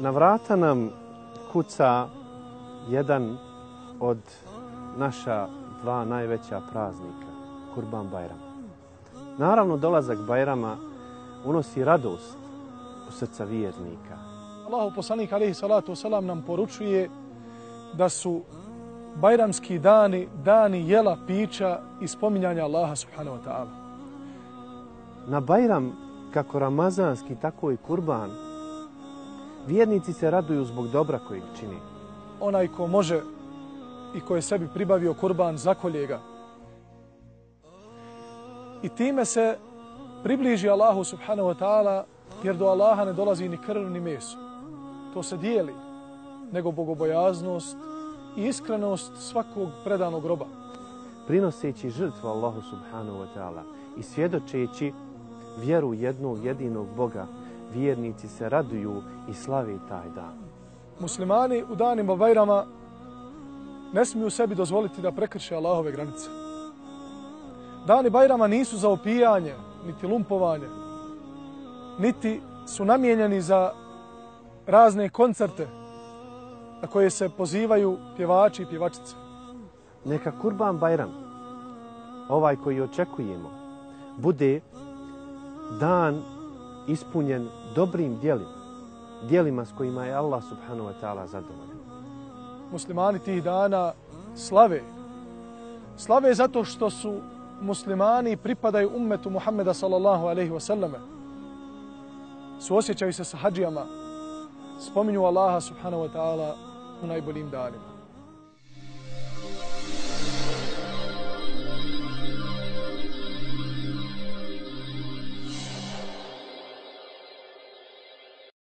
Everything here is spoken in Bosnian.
Na vrata nam kuca jedan od naša dva najveća praznika, Kurban Bajram. Naravno, dolazak Bajrama unosi radost u srca vjernika. Allahu poslanik alejhi salatu selam nam poručuje da su bajramski dani dani jela, pića i spominjanja Allaha subhanahu wa ta'ala. Na Bajram, kako ramazanski, tako i kurban, vjernici se raduju zbog dobra kojeg čini. Onaj ko može i ko je sebi pribavio kurban, zakolje ga. I time se približi Allahu subhanahu wa ta'ala, jer do Allaha ne dolazi ni krv ni meso. To se dijeli, nego bogobojaznost i iskrenost svakog predanog groba. Prinoseći žrtvu Allahu subhanahu wa ta'ala i svjedočeći vjeru jednog jedinog Boga, vjernici se raduju i slave taj dan. Muslimani u danima Bajrama ne smiju sebi dozvoliti da prekrše Allahove granice. Dani Bajrama nisu za opijanje, niti lumpovanje, niti su namijenjeni za razne koncerte na koje se pozivaju pjevači i pjevačice. Neka Kurban Bajram, ovaj koji očekujemo, bude dan ispunjen dobrim dijelima, dijelima s kojima je Allah subhanahu wa ta'ala zadovoljan. Muslimani tih dana slave. Slave zato što su muslimani pripadaju ummetu Muhammeda sallallahu alaihi wasallame. Suosjećaju se sa hađijama, spominju Allaha subhanahu wa ta'ala u najboljim danima.